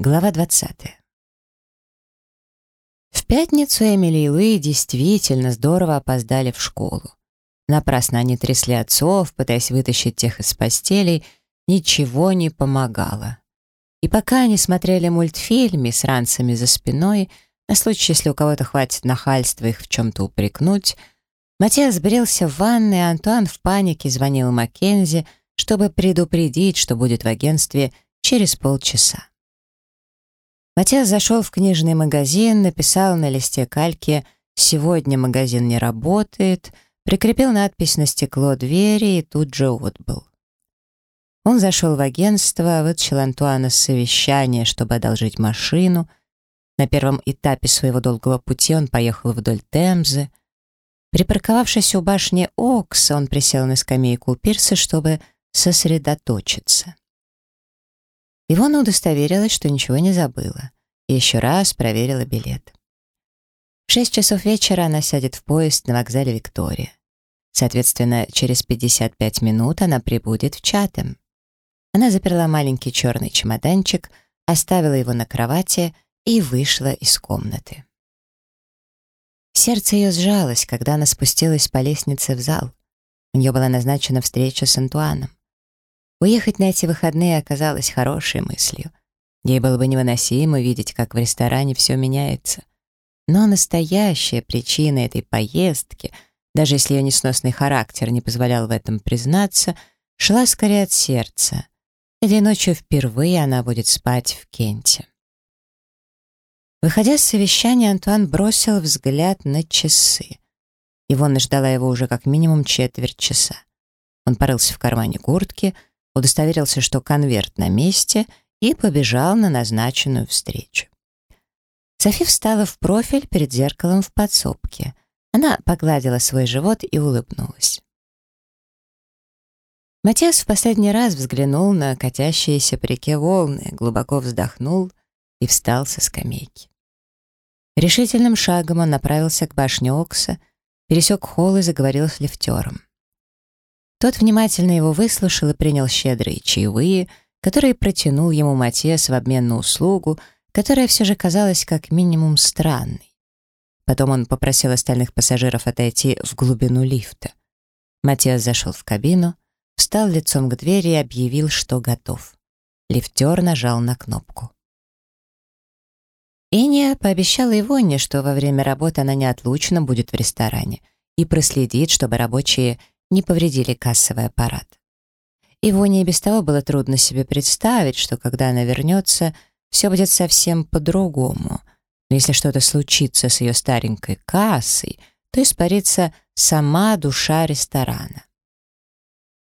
Глава 20. В пятницу Эмили и Луи действительно здорово опоздали в школу. Напрасно они трясли отцов, пытаясь вытащить тех из постелей, ничего не помогало. И пока они смотрели мультфильмы с ранцами за спиной, на случай, если у кого-то хватит нахальства их в чем-то упрекнуть, Матиас брился в ванной, а Антуан в панике звонил Маккензи, чтобы предупредить, что будет в агентстве через полчаса. Матиас зашел в книжный магазин, написал на листе кальки «Сегодня магазин не работает», прикрепил надпись на стекло двери и тут же отбыл. Он зашел в агентство, вытащил Антуана с совещания, чтобы одолжить машину. На первом этапе своего долгого пути он поехал вдоль Темзы. Припарковавшись у башни Окс, он присел на скамейку у пирса, чтобы сосредоточиться. Ивона удостоверилась, что ничего не забыла, и еще раз проверила билет. В шесть часов вечера она сядет в поезд на вокзале Виктория. Соответственно, через 55 минут она прибудет в Чатем. Она заперла маленький черный чемоданчик, оставила его на кровати и вышла из комнаты. Сердце ее сжалось, когда она спустилась по лестнице в зал. У нее была назначена встреча с Антуаном. Уехать на эти выходные оказалось хорошей мыслью. Ей было бы невыносимо видеть, как в ресторане все меняется. Но настоящая причина этой поездки, даже если ее несносный характер не позволял в этом признаться, шла скорее от сердца. Этой ночью впервые она будет спать в Кенте. Выходя с совещания, Антуан бросил взгляд на часы. Ивонна ждала его уже как минимум четверть часа. Он порылся в кармане куртки — удостоверился, что конверт на месте, и побежал на назначенную встречу. Софи встала в профиль перед зеркалом в подсобке. Она погладила свой живот и улыбнулась. Матиас в последний раз взглянул на катящиеся по реке волны, глубоко вздохнул и встал со скамейки. Решительным шагом он направился к башне Окса, пересек холл и заговорил с лифтером. Тот внимательно его выслушал и принял щедрые чаевые, которые протянул ему Матиас в обмен на услугу, которая все же казалась как минимум странной. Потом он попросил остальных пассажиров отойти в глубину лифта. Матиас зашел в кабину, встал лицом к двери и объявил, что готов. Лифтер нажал на кнопку. Иния пообещала Ивонне, что во время работы она неотлучно будет в ресторане и проследит, чтобы рабочие не повредили кассовый аппарат. Ивоне и без того было трудно себе представить, что когда она вернется, все будет совсем по-другому. Но если что-то случится с ее старенькой кассой, то испарится сама душа ресторана.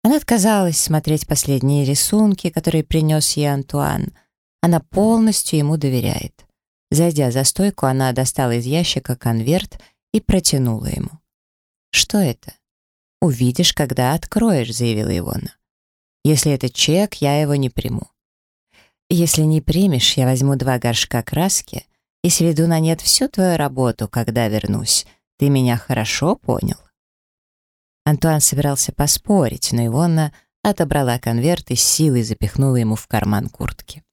Она отказалась смотреть последние рисунки, которые принес ей Антуан. Она полностью ему доверяет. Зайдя за стойку, она достала из ящика конверт и протянула ему. Что это? «Увидишь, когда откроешь», — заявила Ивона. «Если это чек, я его не приму. Если не примешь, я возьму два горшка краски и сведу на нет всю твою работу, когда вернусь. Ты меня хорошо понял?» Антуан собирался поспорить, но Ивонна отобрала конверт и силой запихнула ему в карман куртки.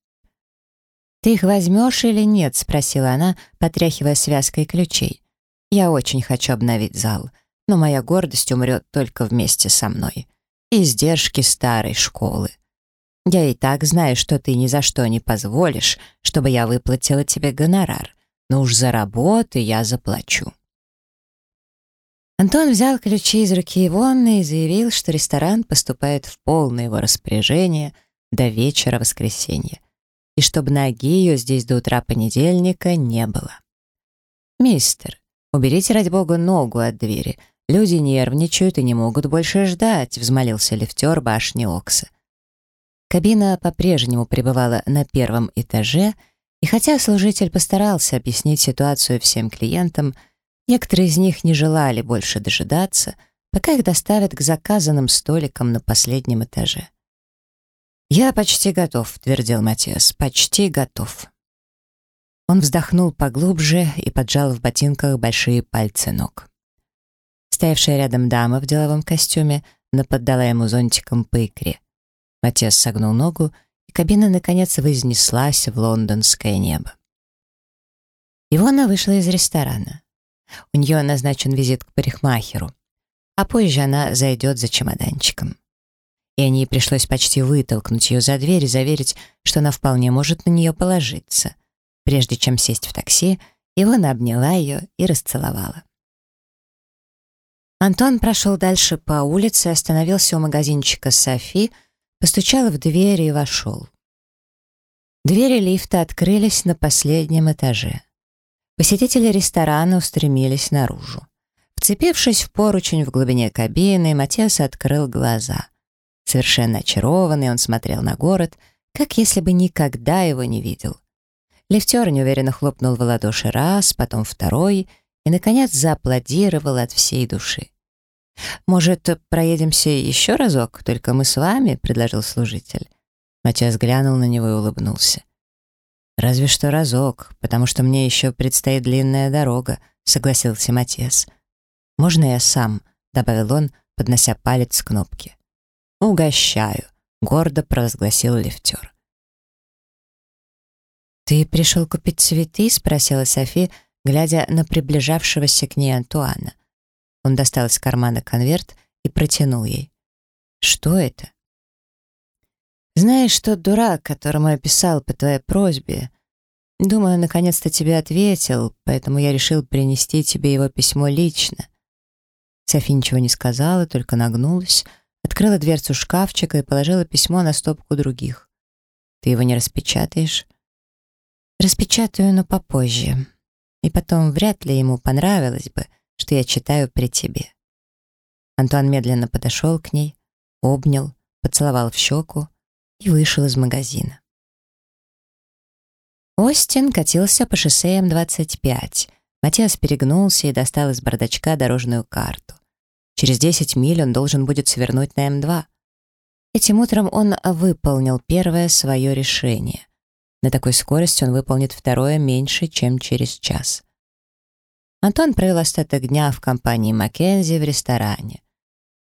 «Ты их возьмешь или нет?» — спросила она, потряхивая связкой ключей. «Я очень хочу обновить зал но моя гордость умрет только вместе со мной. Издержки старой школы. Я и так знаю, что ты ни за что не позволишь, чтобы я выплатила тебе гонорар, но уж за работу я заплачу». Антон взял ключи из руки Ивонны и заявил, что ресторан поступает в полное его распоряжение до вечера воскресенья, и чтобы ноги ее здесь до утра понедельника не было. «Мистер, уберите, ради бога, ногу от двери», Люди нервничают и не могут больше ждать», — взмолился лифтер башни Окса. Кабина по-прежнему пребывала на первом этаже, и хотя служитель постарался объяснить ситуацию всем клиентам, некоторые из них не желали больше дожидаться, пока их доставят к заказанным столикам на последнем этаже. «Я почти готов», — твердил Матиас, — «почти готов». Он вздохнул поглубже и поджал в ботинках большие пальцы ног. Стоявшая рядом дама в деловом костюме наподдала ему зонтиком по икре. Матиас согнул ногу и кабина, наконец, вознеслась в лондонское небо. Ивона вышла из ресторана. У нее назначен визит к парикмахеру, а позже она зайдет за чемоданчиком. И Анне пришлось почти вытолкнуть ее за дверь и заверить, что она вполне может на нее положиться. Прежде чем сесть в такси, Ивона обняла ее и расцеловала. Антон прошел дальше по улице, остановился у магазинчика Софи, постучал в дверь и вошел. Двери лифта открылись на последнем этаже. Посетители ресторана устремились наружу. Вцепившись в поручень в глубине кабины, Матиас открыл глаза. Совершенно очарованный, он смотрел на город, как если бы никогда его не видел. Лифтер неуверенно хлопнул в ладоши раз, потом второй и, наконец, зааплодировал от всей души. «Может, проедемся еще разок, только мы с вами?» — предложил служитель. Матиас глянул на него и улыбнулся. «Разве что разок, потому что мне еще предстоит длинная дорога», — согласился Матиас. «Можно я сам?» — добавил он, поднося палец к кнопке. «Угощаю», — гордо провозгласил лифтер. «Ты пришел купить цветы?» — спросила Софи, глядя на приближавшегося к ней Антуана. Он достал из кармана конверт и протянул ей. «Что это?» «Знаешь, тот дурак, которому я писал по твоей просьбе, думаю, наконец-то тебе ответил, поэтому я решил принести тебе его письмо лично». Софи ничего не сказала, только нагнулась, открыла дверцу шкафчика и положила письмо на стопку других. «Ты его не распечатаешь?» «Распечатаю, но попозже. И потом вряд ли ему понравилось бы, что я читаю при тебе». Антуан медленно подошел к ней, обнял, поцеловал в щеку и вышел из магазина. Остин катился по шоссе М-25. Матиас перегнулся и достал из бардачка дорожную карту. Через 10 миль он должен будет свернуть на М2. Этим утром он выполнил первое свое решение. На такой скорости он выполнит второе меньше, чем через час. Антон провел остаток дня в компании Маккензи в ресторане.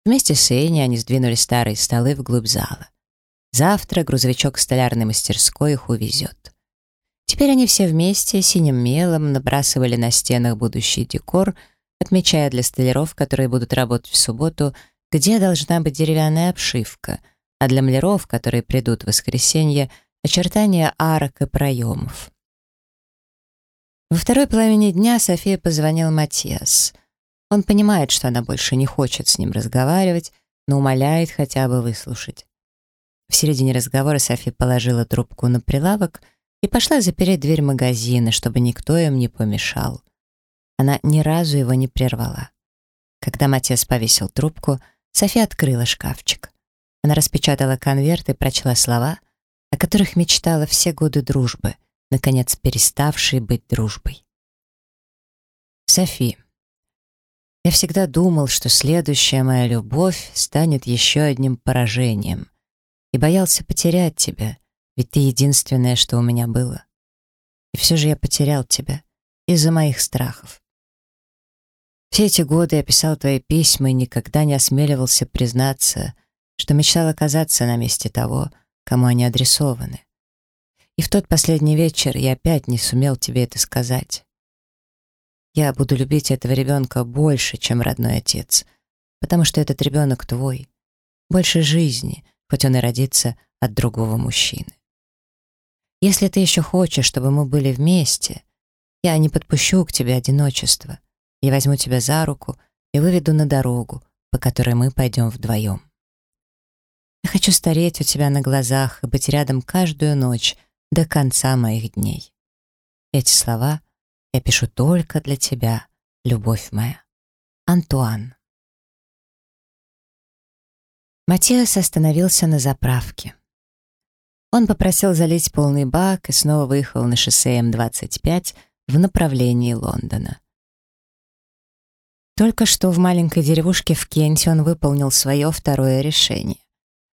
Вместе с Энни они сдвинули старые столы вглубь зала. Завтра грузовичок столярной мастерской их увезет. Теперь они все вместе синим мелом набрасывали на стенах будущий декор, отмечая для столяров, которые будут работать в субботу, где должна быть деревянная обшивка, а для маляров, которые придут в воскресенье, очертания арок и проемов. Во второй половине дня София позвонил Матиас. Он понимает, что она больше не хочет с ним разговаривать, но умоляет хотя бы выслушать. В середине разговора София положила трубку на прилавок и пошла запереть дверь магазина, чтобы никто им не помешал. Она ни разу его не прервала. Когда Матиас повесил трубку, София открыла шкафчик. Она распечатала конверт и прочла слова, о которых мечтала все годы дружбы — наконец переставшей быть дружбой. Софи. Я всегда думал, что следующая моя любовь станет еще одним поражением. И боялся потерять тебя, ведь ты единственное, что у меня было. И все же я потерял тебя из-за моих страхов. Все эти годы я писал твои письма и никогда не осмеливался признаться, что мечтал оказаться на месте того, кому они адресованы. И в тот последний вечер я опять не сумел тебе это сказать. Я буду любить этого ребенка больше, чем родной отец, потому что этот ребенок твой. Больше жизни, хоть он и родится от другого мужчины. Если ты еще хочешь, чтобы мы были вместе, я не подпущу к тебе одиночество. Я возьму тебя за руку и выведу на дорогу, по которой мы пойдем вдвоем. Я хочу стареть у тебя на глазах и быть рядом каждую ночь, до конца моих дней. Эти слова я пишу только для тебя, любовь моя. Антуан. Матиас остановился на заправке. Он попросил залить полный бак и снова выехал на шоссе М-25 в направлении Лондона. Только что в маленькой деревушке в Кенте он выполнил свое второе решение.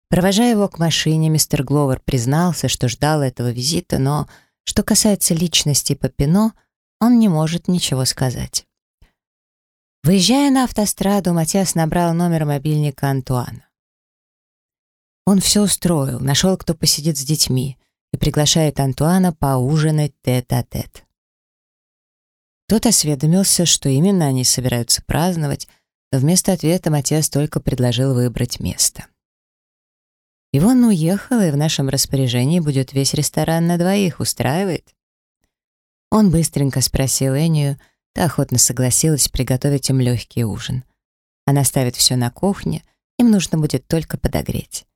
Провожая его к машине, мистер Гловер признался, что ждал этого визита, но, что касается личности Папино, он не может ничего сказать. Выезжая на автостраду, Матиас набрал номер мобильника Антуана. Он все устроил, нашел, кто посидит с детьми, и приглашает Антуана поужинать тет-а-тет. -тет. Тот осведомился, что именно они собираются праздновать, но вместо ответа Матиас только предложил выбрать место. Ивон уехала, и в нашем распоряжении будет весь ресторан на двоих. Устраивает? Он быстренько спросил Энию, та охотно согласилась приготовить им легкий ужин. Она ставит все на кухне, им нужно будет только подогреть.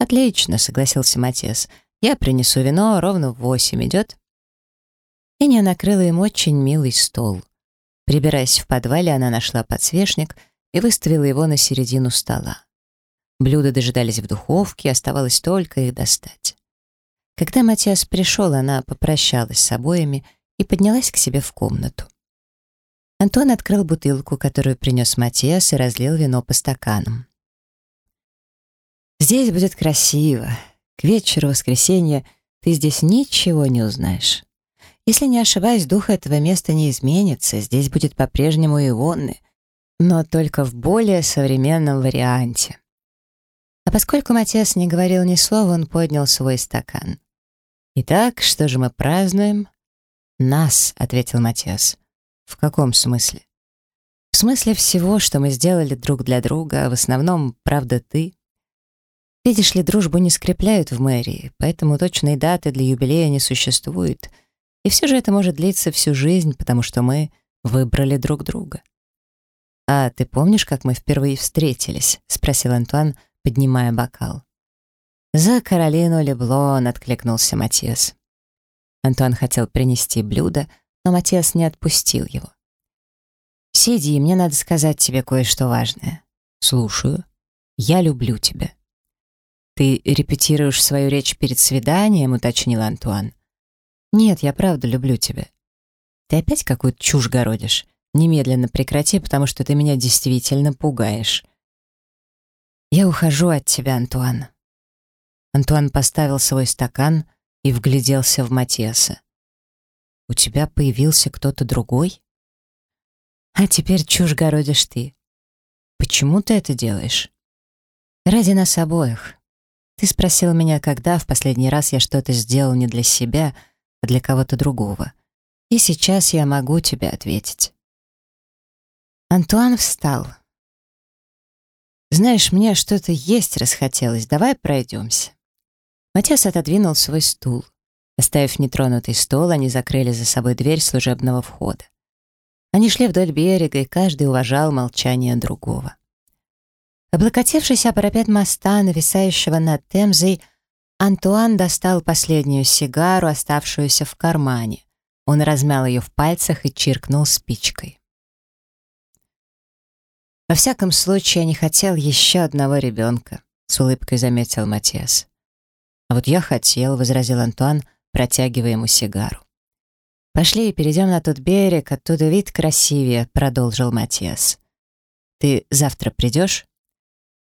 «Отлично», — согласился Матиас. «Я принесу вино, ровно в восемь идет?» Эня накрыла им очень милый стол. Прибираясь в подвале, она нашла подсвечник и выставила его на середину стола. Блюда дожидались в духовке, оставалось только их достать. Когда Матиас пришел, она попрощалась с обоими и поднялась к себе в комнату. Антон открыл бутылку, которую принес Матиас, и разлил вино по стаканам. «Здесь будет красиво. К вечеру воскресенья ты здесь ничего не узнаешь. Если не ошибаюсь, дух этого места не изменится, здесь будет по-прежнему Ивонны, но только в более современном варианте». А поскольку Матиас не говорил ни слова, он поднял свой стакан. «Итак, что же мы празднуем?» «Нас», — ответил Матиас. «В каком смысле?» «В смысле всего, что мы сделали друг для друга, а в основном, правда, ты». Видишь ли, дружбу не скрепляют в мэрии, поэтому точной даты для юбилея не существует. И все же это может длиться всю жизнь, потому что мы выбрали друг друга. «А ты помнишь, как мы впервые встретились?» — спросил Антуан, поднимая бокал. «За Каролину Леблон!» — откликнулся Матиас. Антуан хотел принести блюдо, но Матиас не отпустил его. «Сиди, мне надо сказать тебе кое-что важное». «Слушаю. Я люблю тебя». «Ты репетируешь свою речь перед свиданием?» — уточнил Антуан. «Нет, я правда люблю тебя». «Ты опять какую-то чушь городишь? Немедленно прекрати, потому что ты меня действительно пугаешь». «Я ухожу от тебя, Антуан». Антуан поставил свой стакан и вгляделся в Матиаса. «У тебя появился кто-то другой?» «А теперь чушь городишь ты. Почему ты это делаешь?» «Ради нас обоих. Ты спросил меня, когда в последний раз я что-то сделал не для себя, а для кого-то другого. И сейчас я могу тебе ответить». Антуан встал. «Знаешь, мне что-то есть расхотелось. Давай пройдемся». Матиас отодвинул свой стул. Оставив нетронутый стол, они закрыли за собой дверь служебного входа. Они шли вдоль берега, и каждый уважал молчание другого. Облокотившись о парапет моста, нависающего над Темзой, Антуан достал последнюю сигару, оставшуюся в кармане. Он размял ее в пальцах и чиркнул спичкой. «Во всяком случае, я не хотел еще одного ребенка», — с улыбкой заметил Матиас. «А вот я хотел», — возразил Антуан, протягивая ему сигару. «Пошли, перейдем на тот берег, оттуда вид красивее», — продолжил Матиас. «Ты завтра придешь?»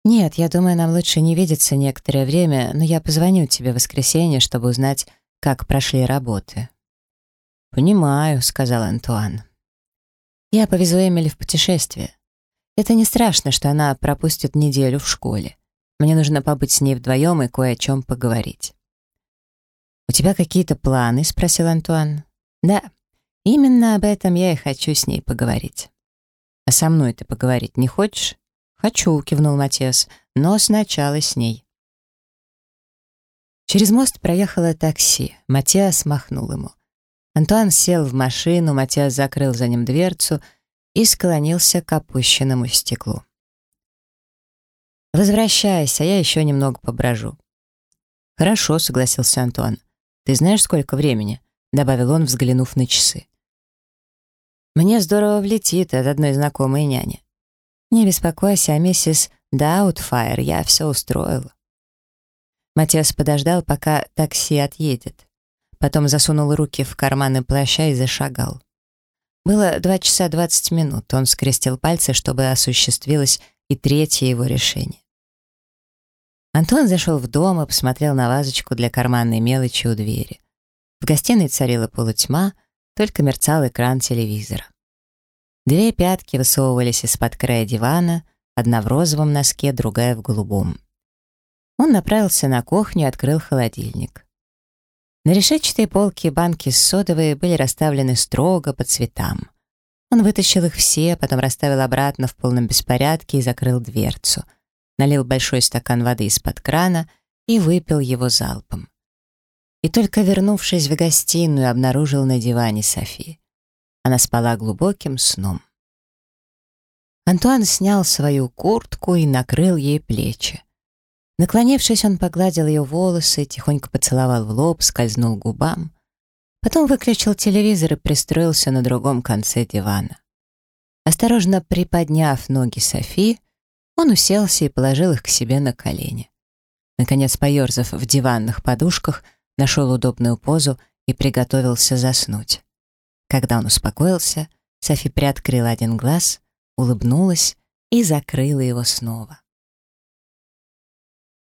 «Нет, я думаю, нам лучше не видеться некоторое время, но я позвоню тебе в воскресенье, чтобы узнать, как прошли работы». «Понимаю», — сказал Антуан. «Я повезу Эмили в путешествие. Это не страшно, что она пропустит неделю в школе. Мне нужно побыть с ней вдвоем и кое о чем поговорить. «У тебя какие-то планы?» — спросил Антуан. «Да, именно об этом я и хочу с ней поговорить». «А со мной ты поговорить не хочешь?» «Хочу», — кивнул Матиас, — «но сначала с ней». Через мост проехало такси. Матиас махнул ему. Антуан сел в машину, Матиас закрыл за ним дверцу — и склонился к опущенному стеклу. «Возвращайся, я еще немного поброжу». «Хорошо», — согласился Антуан. «Ты знаешь, сколько времени?» — добавил он, взглянув на часы. «Мне здорово влетит от одной знакомой няни. Не беспокойся, миссис Даутфайр, я все устроил». Матиас подождал, пока такси отъедет. Потом засунул руки в карманы плаща и зашагал. Было два часа двадцать минут. Он скрестил пальцы, чтобы осуществилось и третье его решение. Антон зашел в дом и посмотрел на вазочку для карманной мелочи у двери. В гостиной царила полутьма, только мерцал экран телевизора. Две пятки высовывались из-под края дивана, одна в розовом носке, другая в голубом. Он направился на кухню и открыл холодильник. На решетчатой полке банки с содовой были расставлены строго по цветам. Он вытащил их все, потом расставил обратно в полном беспорядке и закрыл дверцу. Налил большой стакан воды из-под крана и выпил его залпом. И только вернувшись в гостиную, обнаружил на диване Софи. Она спала глубоким сном. Антуан снял свою куртку и накрыл ей плечи. Наклонившись, он погладил ее волосы, тихонько поцеловал в лоб, скользнул губам. Потом выключил телевизор и пристроился на другом конце дивана. Осторожно приподняв ноги Софи, он уселся и положил их к себе на колени. Наконец, поерзав в диванных подушках, нашел удобную позу и приготовился заснуть. Когда он успокоился, Софи приоткрыла один глаз, улыбнулась и закрыла его снова.